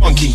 Funky.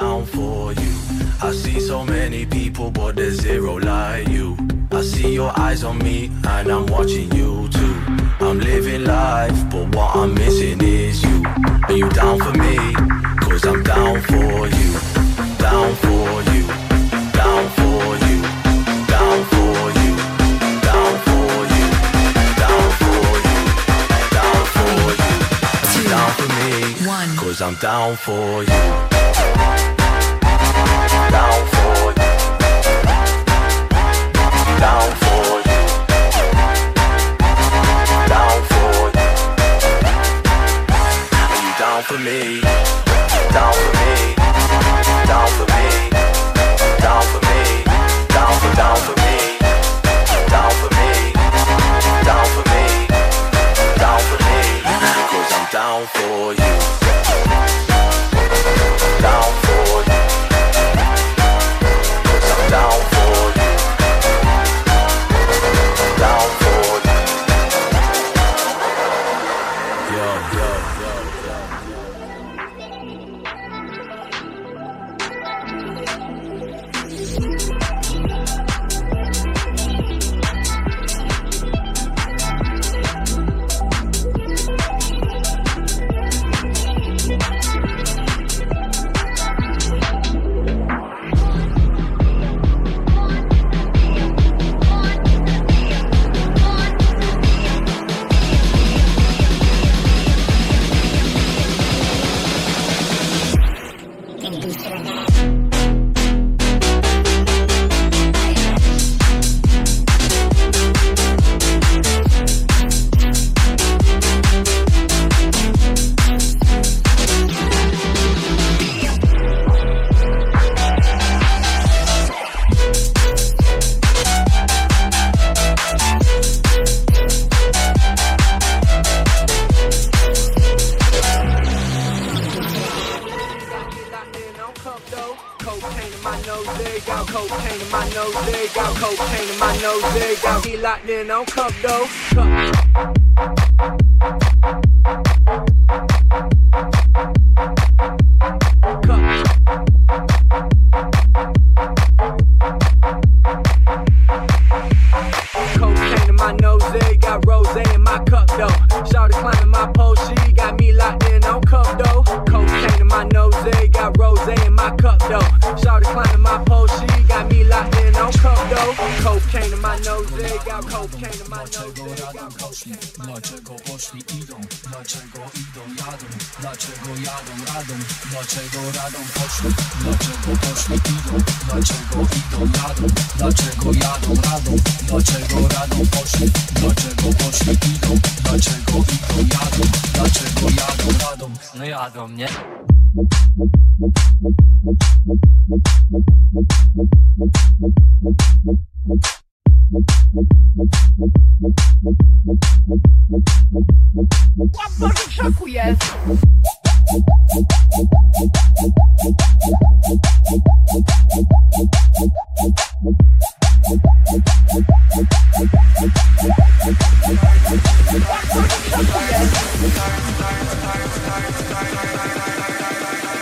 down for you. I see so many people, but there's zero like you. I see your eyes on me, and I'm watching you too. I'm living life, but what I'm missing is you. Are you down for me? Cause I'm down for you. Down for you. Down for you. Down for you. Down for you. Down for you. Down for you. Down for me. Cause I'm down for you. for me, down for me, down for me, down for me, down for down for me, down for me, down for me, down for me, because I'm down for you, down. no. Dlaczego jadą poszli? Dlaczego poszli idą? Dlaczego idą jadą? Dlaczego jadą radą? Dlaczego radą poszli? Dlaczego poszli idą? Dlaczego idą jadą? Dlaczego jadą radą? Dlaczego radą poszli? Dlaczego poszli idą? Dlaczego idą jadą? Dlaczego jadą radą? No jadą, nie? Thank Łap w szoku jest!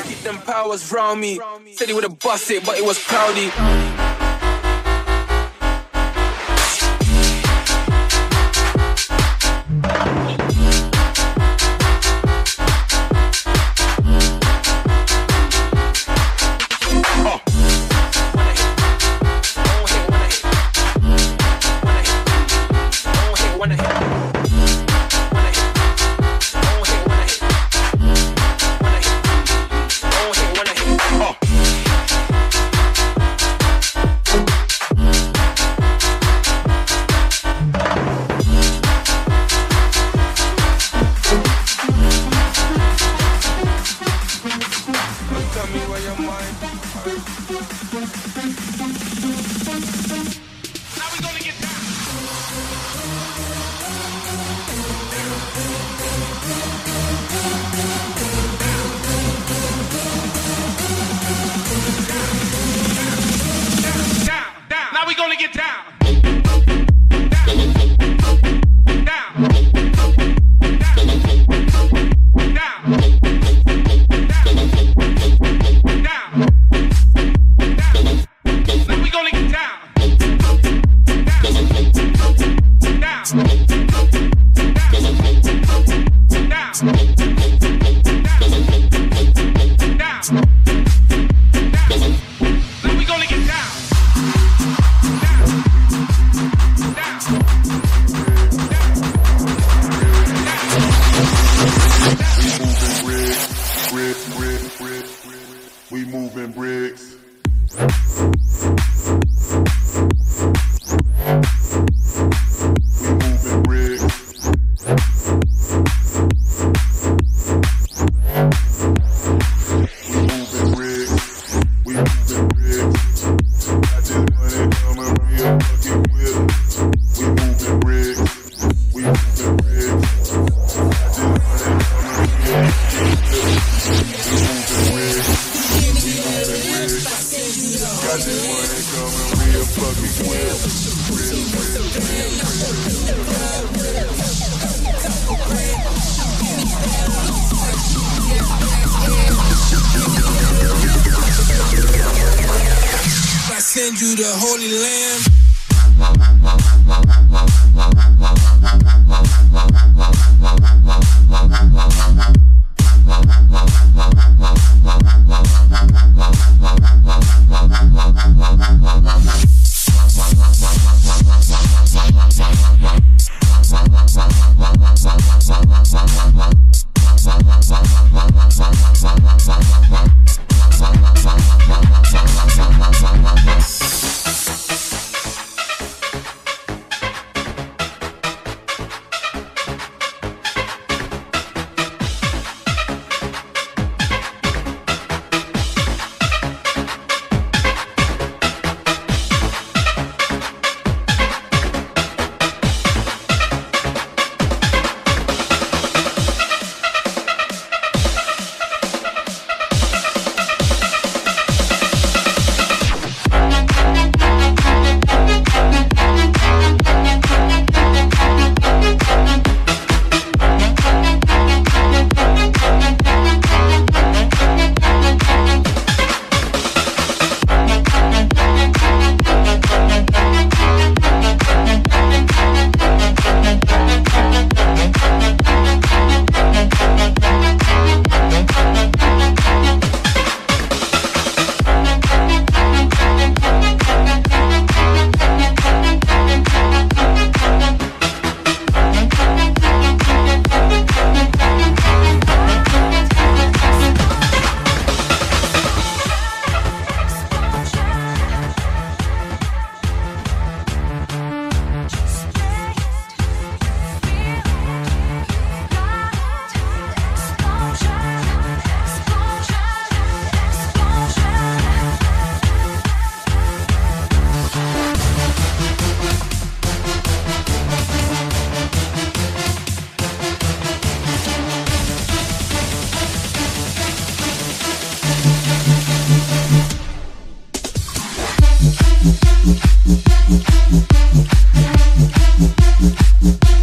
Get them powers round me. Said he would've busted, but it was proudy. get down. you the Holy Land. Wow, wow, wow.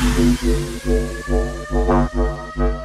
Thank you.